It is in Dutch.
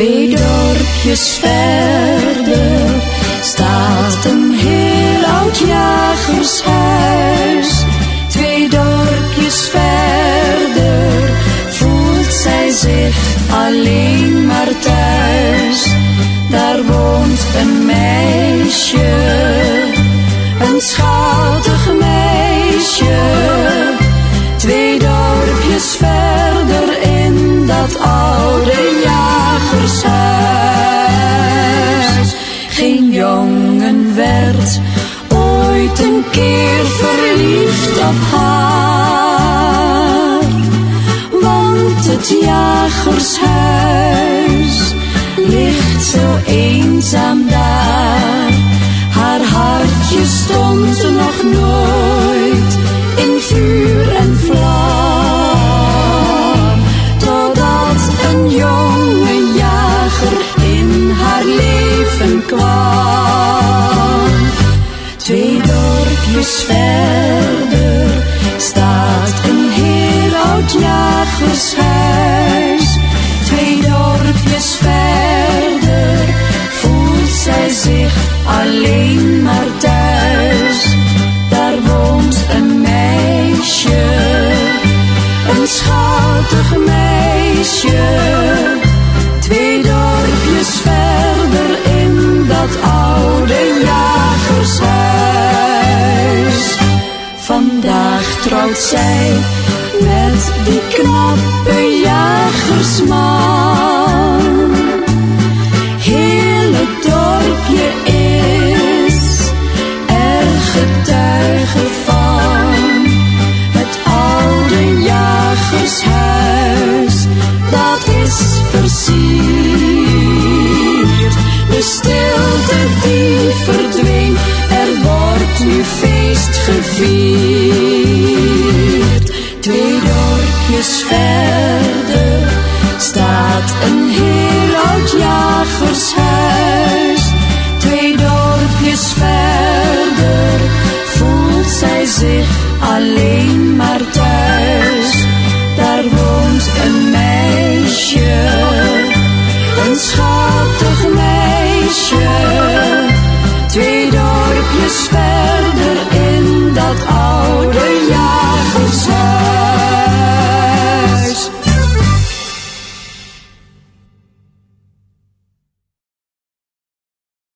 Twee dorpjes verder staat een heel oud jagershuis. Twee dorpjes verder voelt zij zich alleen maar thuis. Daar woont een meisje, ooit een keer verliefd op haar. Want het jagershuis ligt zo eenzaam daar. Haar hartje stond nog nooit verder staat een heel oud jagershuis. Twee dorpjes verder voelt zij zich alleen zij met die knappe jagersman. Heel het dorpje is er getuige van. Het oude jagershuis, dat is versierd. alleen